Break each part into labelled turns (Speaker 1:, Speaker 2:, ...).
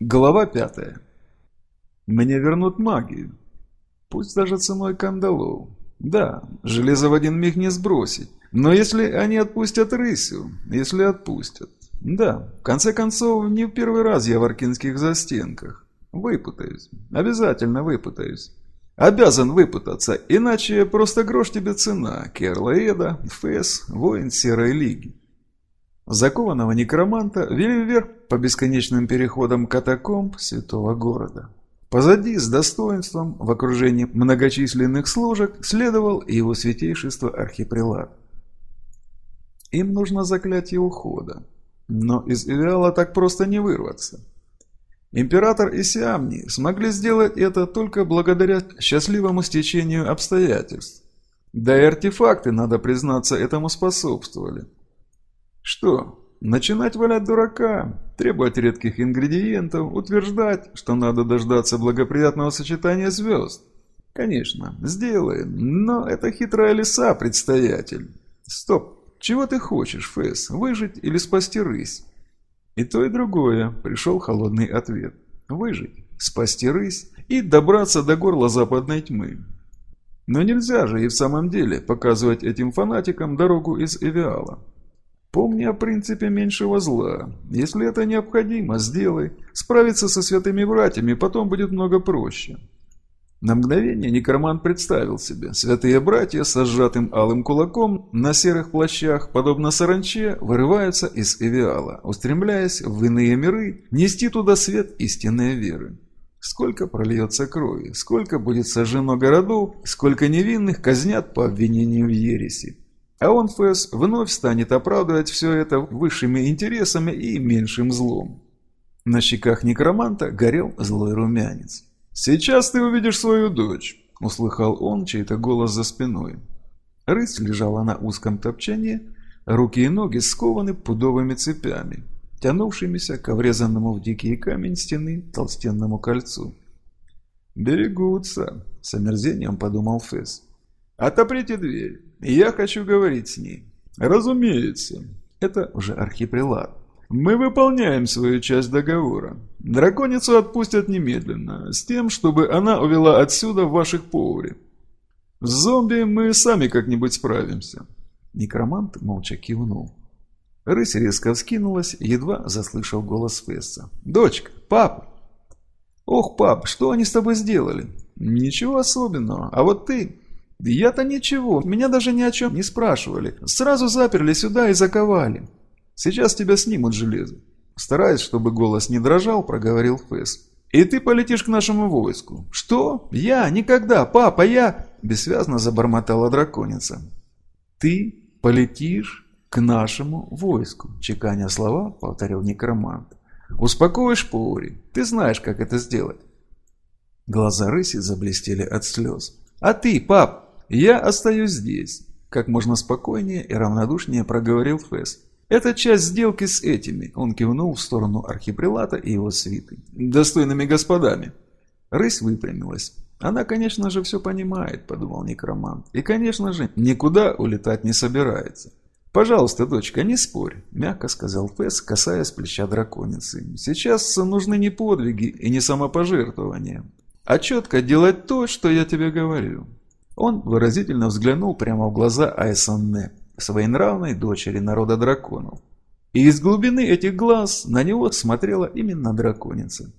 Speaker 1: Глава пятая. Мне вернут магию. Пусть даже ценой кандалов. Да, железо в один миг не сбросить. Но если они отпустят рысю, если отпустят. Да, в конце концов, не в первый раз я в аркинских застенках. Выпутаюсь. Обязательно выпутаюсь. Обязан выпутаться, иначе просто грош тебе цена. Керлаэда, Фэс, воин Серой Лиги. Закованного некроманта вели вверх по бесконечным переходам катакомб святого города. Позади, с достоинством, в окружении многочисленных служек, следовал его святейшество архипрелат. Им нужно заклятие ухода, но из Ивиала так просто не вырваться. Император и Сиамни смогли сделать это только благодаря счастливому стечению обстоятельств. Да и артефакты, надо признаться, этому способствовали. Что, начинать валять дурака, требовать редких ингредиентов, утверждать, что надо дождаться благоприятного сочетания звезд? Конечно, сделаем, но это хитрая лиса, предстоятель. Стоп, чего ты хочешь, Фэс, выжить или спасти рысь? И то, и другое, пришел холодный ответ. Выжить, спасти рысь и добраться до горла западной тьмы. Но нельзя же и в самом деле показывать этим фанатикам дорогу из Эвиала. Помни о принципе меньшего зла. Если это необходимо, сделай. Справиться со святыми братьями потом будет много проще. На мгновение некромант представил себе. Святые братья с сжатым алым кулаком на серых плащах, подобно саранче, вырываются из Эвиала, устремляясь в иные миры, нести туда свет истинной веры. Сколько прольется крови, сколько будет сожжено городов, сколько невинных казнят по обвинению в ереси. А он, Фэс, вновь станет оправдывать все это высшими интересами и меньшим злом. На щеках некроманта горел злой румянец. «Сейчас ты увидишь свою дочь», — услыхал он чей-то голос за спиной. Рысь лежала на узком топчании, руки и ноги скованы пудовыми цепями, тянувшимися к врезанному в дикий камень стены толстенному кольцу. «Берегутся», — с омерзением подумал Фесс. «Отоприте дверь, я хочу говорить с ней». «Разумеется». Это уже архипрелат. Мы выполняем свою часть договора. Драконицу отпустят немедленно, с тем, чтобы она увела отсюда ваших повари. С зомби мы сами как-нибудь справимся. Некромант молча кивнул. Рысь резко вскинулась, едва заслышал голос Фесса. «Дочка! Папа!» «Ох, пап, что они с тобой сделали?» «Ничего особенного. А вот ты...» «Я-то ничего. Меня даже ни о чем не спрашивали. Сразу заперли сюда и заковали. Сейчас тебя снимут железо. Стараясь, чтобы голос не дрожал, проговорил Фэс. «И ты полетишь к нашему войску». «Что? Я? Никогда! Папа, я...» Бессвязно забормотала драконица. «Ты полетишь к нашему войску», чеканя слова, повторил некромант. «Успокоишь Паури. Ты знаешь, как это сделать». Глаза рыси заблестели от слез. «А ты, пап, я остаюсь здесь», как можно спокойнее и равнодушнее проговорил Фэс. Это часть сделки с этими, он кивнул в сторону архипрелата и его свиты. Достойными господами. Рысь выпрямилась. Она, конечно же, все понимает, подумал некромант. И, конечно же, никуда улетать не собирается. «Пожалуйста, дочка, не спорь», – мягко сказал Фесс, касаясь плеча драконицы. «Сейчас нужны не подвиги и не самопожертвования, а четко делать то, что я тебе говорю». Он выразительно взглянул прямо в глаза Айсонне своенравной дочери народа драконов. И из глубины этих глаз на него смотрела именно драконица.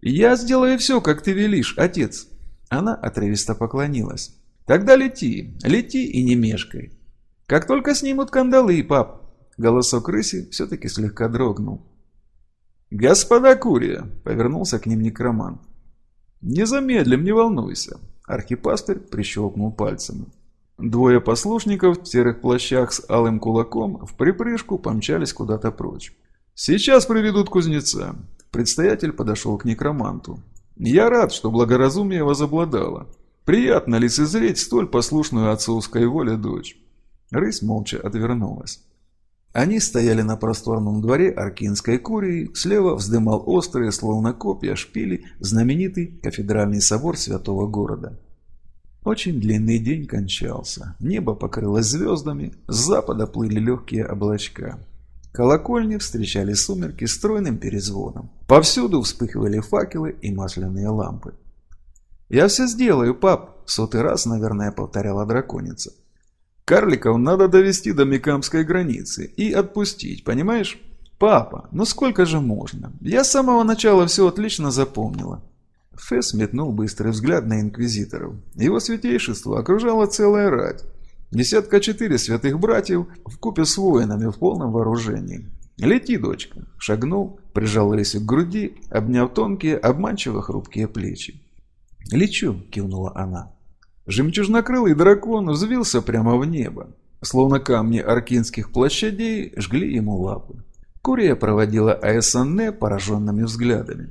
Speaker 1: «Я сделаю все, как ты велишь, отец!» Она отрывисто поклонилась. «Тогда лети, лети и не мешкай. Как только снимут кандалы, пап!» Голосок рыси все-таки слегка дрогнул. «Господа Курия!» — повернулся к ним некромант. «Не замедлим, не волнуйся!» Архипастырь прищелкнул пальцами. Двое послушников в серых плащах с алым кулаком в припрыжку помчались куда-то прочь. «Сейчас приведут кузнеца». Предстоятель подошел к некроманту. «Я рад, что благоразумие возобладало. Приятно ли созреть столь послушную отцовской воле дочь?» Рысь молча отвернулась. Они стояли на просторном дворе Аркинской курии, слева вздымал острые, словно копья, шпили, знаменитый кафедральный собор святого города. Очень длинный день кончался. Небо покрылось звездами, с запада плыли легкие облачка.
Speaker 2: Колокольни встречали сумерки стройным перезвоном. Повсюду вспыхивали факелы и масляные лампы. «Я все сделаю, пап!» – в сотый раз, наверное, повторяла драконица. «Карликов надо довести до Микамской границы и отпустить, понимаешь? Папа, ну сколько же можно? Я с самого начала все отлично запомнила». Фесс метнул быстрый взгляд на инквизиторов. Его святейшество окружала целая рать. Десятка четыре святых братьев в купе с воинами в полном вооружении. «Лети, дочка!» Шагнул, прижал Лесю к груди, обняв тонкие, обманчиво хрупкие плечи. «Лечу!» – кивнула она. Жемчужнокрылый дракон взвился прямо в небо. Словно камни аркинских площадей жгли ему лапы. Курия проводила Аэсанне пораженными взглядами.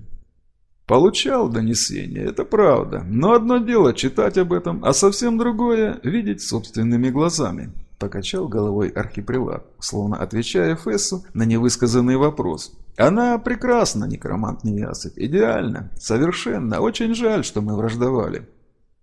Speaker 2: Получал донесение, это правда. Но одно дело читать об этом, а совсем другое – видеть собственными глазами. Покачал головой архипрелат, словно отвечая Фессу на невысказанный вопрос. Она прекрасна, некромант Неясыпь, идеально, совершенно, очень жаль, что мы враждовали.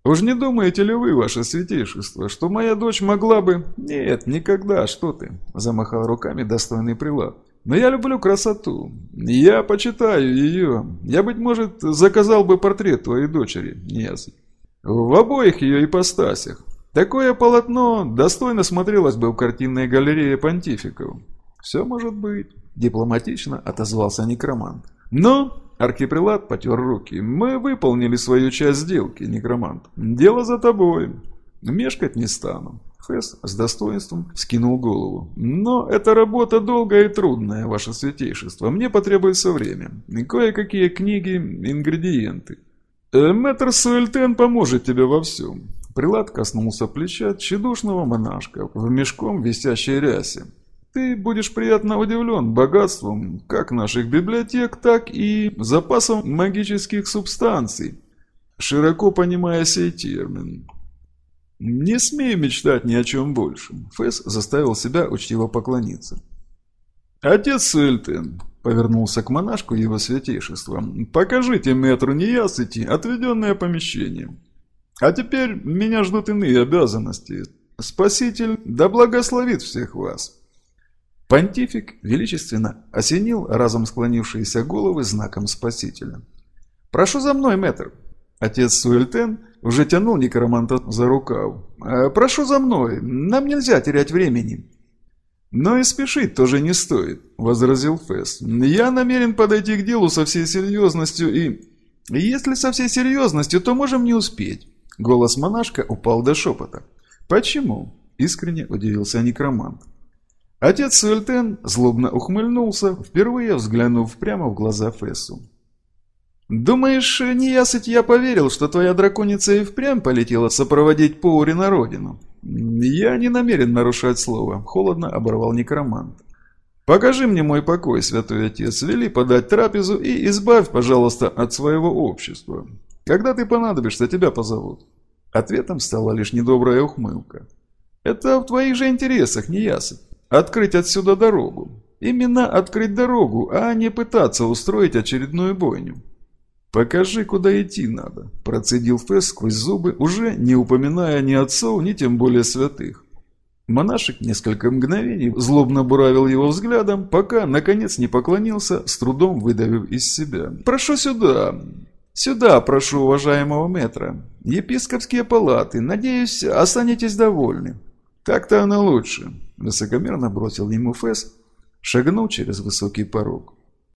Speaker 2: Уж не думаете ли вы, ваше святейшество, что моя дочь могла бы... Нет, никогда, что ты, замахал руками достойный прилад. Но я люблю красоту. Я почитаю ее. Я, быть может, заказал бы портрет твоей дочери, Неясыпь. В обоих ее ипостасях. Такое полотно достойно смотрелось бы в картинной галерее понтификов. Все может быть, дипломатично отозвался некромант. Но, архипрелат потер руки, мы выполнили свою часть сделки, некромант. Дело за тобой. Мешкать не стану. Фесс с достоинством скинул голову. «Но эта работа долгая и трудная, ваше святейшество. Мне потребуется время. Кое-какие книги, ингредиенты. Э, мэтр Суэльтен поможет тебе во всем. Прилад коснулся плеча тщедушного монашка в мешком висящей рясе. «Ты будешь приятно удивлен богатством как наших библиотек, так и запасом магических субстанций, широко понимая сей термин. Не смею мечтать ни о чем большем». Фэс заставил себя учтиво поклониться. «Отец Сельтен», — повернулся к монашку его святейшества, — «покажите метру неясыти отведенное помещение». А теперь меня ждут иные обязанности. Спаситель да благословит всех вас». Понтифик величественно осенил разом склонившиеся головы знаком Спасителя. «Прошу за мной, мэтр!» Отец Суэльтен уже тянул некроманта за рукав. «Э, «Прошу за мной, нам нельзя терять времени». «Но и спешить тоже не стоит», — возразил Фесс. «Я намерен подойти к делу со всей серьезностью и...» «Если со всей серьезностью, то можем не успеть. Голос монашка упал до шепота. «Почему?» – искренне удивился некромант. Отец Суэльтен злобно ухмыльнулся, впервые взглянув прямо в глаза Фессу. «Думаешь, неясыть я поверил, что твоя драконица и впрямь полетела сопроводить Поури на родину?» «Я не намерен нарушать слово», — холодно оборвал некромант. «Покажи мне мой покой, святой отец, вели подать трапезу и избавь, пожалуйста, от своего общества. Когда ты понадобишься, тебя позовут». Ответом стала лишь недобрая ухмылка. «Это в твоих же интересах, не ясно. Открыть отсюда дорогу. Именно открыть дорогу, а не пытаться устроить очередную бойню». «Покажи, куда идти надо», – процедил Фесс сквозь зубы, уже не упоминая ни отцов, ни тем более святых. Монашек несколько мгновений злобно буравил его взглядом, пока, наконец, не поклонился, с трудом выдавив из себя. «Прошу сюда. «Сюда, прошу уважаемого метра. Епископские палаты. Надеюсь, останетесь довольны». «Так-то оно лучше», – высокомерно бросил ему Фэс, шагнул через высокий порог.